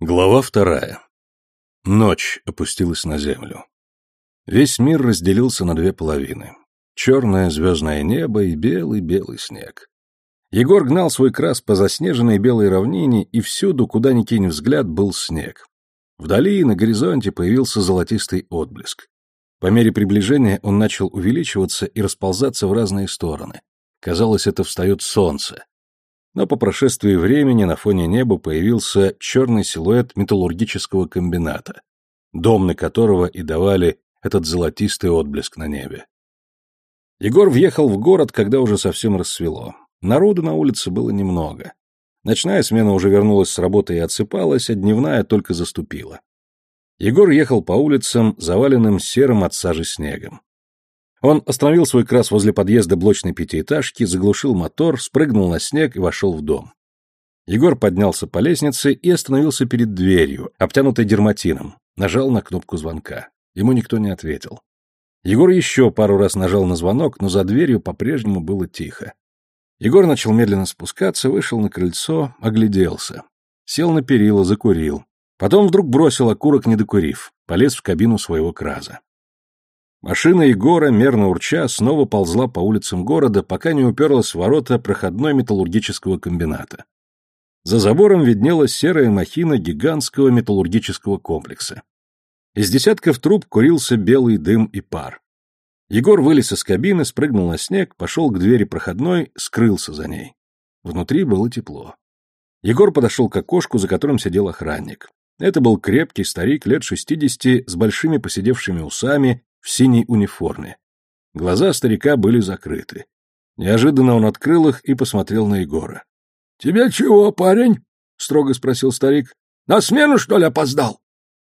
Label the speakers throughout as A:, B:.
A: Глава вторая. Ночь опустилась на землю. Весь мир разделился на две половины. Черное звездное небо и белый-белый снег. Егор гнал свой крас по заснеженной белой равнине, и всюду, куда ни кинь взгляд, был снег. Вдали на горизонте появился золотистый отблеск. По мере приближения он начал увеличиваться и расползаться в разные стороны. Казалось, это встает солнце, но по прошествии времени на фоне неба появился черный силуэт металлургического комбината, домны которого и давали этот золотистый отблеск на небе. Егор въехал в город, когда уже совсем рассвело. Народу на улице было немного. Ночная смена уже вернулась с работы и отсыпалась, а дневная только заступила. Егор ехал по улицам, заваленным серым от сажи снегом. Он остановил свой крас возле подъезда блочной пятиэтажки, заглушил мотор, спрыгнул на снег и вошел в дом. Егор поднялся по лестнице и остановился перед дверью, обтянутой дерматином. Нажал на кнопку звонка. Ему никто не ответил. Егор еще пару раз нажал на звонок, но за дверью по-прежнему было тихо. Егор начал медленно спускаться, вышел на крыльцо, огляделся. Сел на перила, закурил. Потом вдруг бросил окурок, не докурив, полез в кабину своего краза. Машина Егора, мерно урча, снова ползла по улицам города, пока не уперлась в ворота проходной металлургического комбината. За забором виднелась серая махина гигантского металлургического комплекса. Из десятков труб курился белый дым и пар. Егор вылез из кабины, спрыгнул на снег, пошел к двери проходной, скрылся за ней. Внутри было тепло. Егор подошел к окошку, за которым сидел охранник. Это был крепкий старик лет шестидесяти с большими поседевшими усами в синей униформе. Глаза старика были закрыты. Неожиданно он открыл их и посмотрел на Егора. — Тебе чего, парень? — строго спросил старик. — На смену, что ли, опоздал?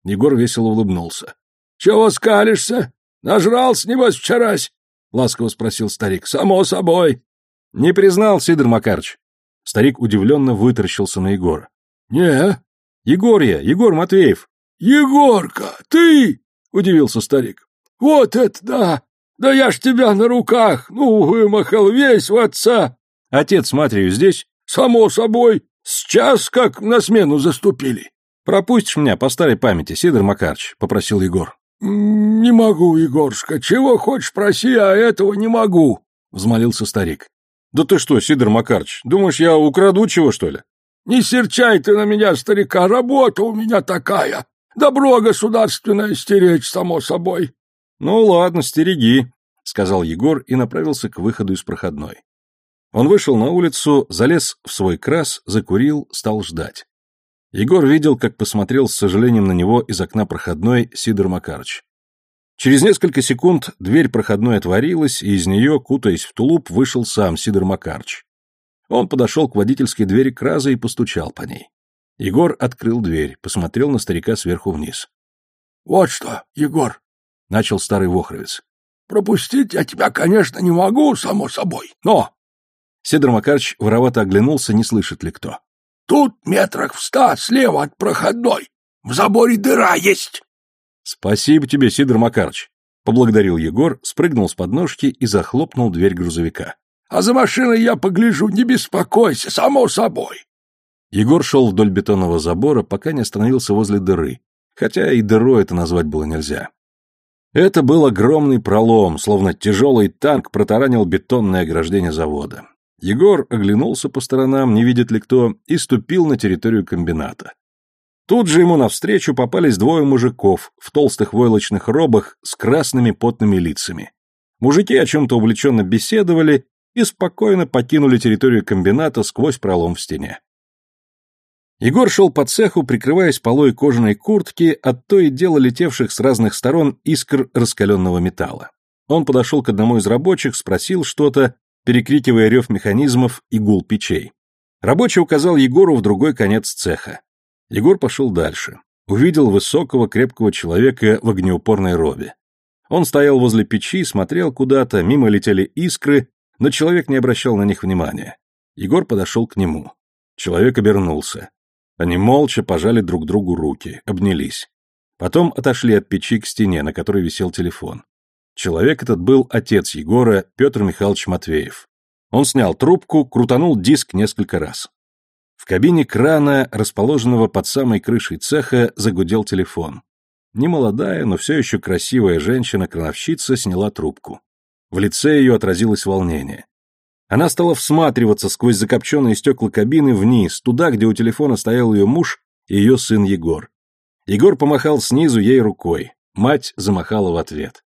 A: Егор весело улыбнулся. — Чего скалишься? Нажрался, небось, вчерась? — ласково спросил старик. — Само собой. — Не признал, Сидор Макарч. Старик удивленно вытаращился на Егора. — Не. — Егор я, Егор Матвеев. — Егорка, ты? — удивился старик. Вот это да! Да я ж тебя на руках, ну, вымахал весь в отца. Отец с матерью здесь? Само собой. Сейчас как на смену заступили. Пропустишь меня по старой памяти, Сидор Макарч, попросил Егор. Не могу, Егоршка, чего хочешь проси, а этого не могу, взмолился старик. Да ты что, Сидор Макарч, думаешь, я украду чего, что ли? Не серчай ты на меня, старика, работа у меня такая. Добро государственное стеречь, само собой. «Ну ладно, стереги», — сказал Егор и направился к выходу из проходной. Он вышел на улицу, залез в свой крас, закурил, стал ждать. Егор видел, как посмотрел с сожалением на него из окна проходной Сидор Макарыч. Через несколько секунд дверь проходной отворилась, и из нее, кутаясь в тулуп, вышел сам Сидор Макарыч. Он подошел к водительской двери краза и постучал по ней. Егор открыл дверь, посмотрел на старика сверху вниз. — Вот что, Егор, — начал старый вохровец. — Пропустить я тебя, конечно, не могу, само собой, но... Сидор Макарыч воровато оглянулся, не слышит ли кто. — Тут метрах в ста слева от проходной. В заборе дыра есть. — Спасибо тебе, Сидор Макарыч, — поблагодарил Егор, спрыгнул с подножки и захлопнул дверь грузовика. — А за машиной я погляжу, не беспокойся, само собой. Егор шел вдоль бетонного забора, пока не остановился возле дыры, хотя и дырой это назвать было нельзя. Это был огромный пролом, словно тяжелый танк протаранил бетонное ограждение завода. Егор оглянулся по сторонам, не видит ли кто, и ступил на территорию комбината. Тут же ему навстречу попались двое мужиков в толстых войлочных робах с красными потными лицами. Мужики о чем-то увлеченно беседовали и спокойно покинули территорию комбината сквозь пролом в стене. Егор шел по цеху, прикрываясь полой кожаной куртки от то и дело летевших с разных сторон искр раскаленного металла. Он подошел к одному из рабочих, спросил что-то, перекрикивая рев механизмов и гул печей. Рабочий указал Егору в другой конец цеха. Егор пошел дальше. Увидел высокого крепкого человека в огнеупорной робе. Он стоял возле печи, смотрел куда-то, мимо летели искры, но человек не обращал на них внимания. Егор подошел к нему. Человек обернулся. Они молча пожали друг другу руки, обнялись. Потом отошли от печи к стене, на которой висел телефон. Человек этот был отец Егора, Петр Михайлович Матвеев. Он снял трубку, крутанул диск несколько раз. В кабине крана, расположенного под самой крышей цеха, загудел телефон. Немолодая, но все еще красивая женщина-крановщица сняла трубку. В лице ее отразилось волнение. Она стала всматриваться сквозь закопченные стекла кабины вниз, туда, где у телефона стоял ее муж и ее сын Егор. Егор помахал снизу ей рукой. Мать замахала в ответ.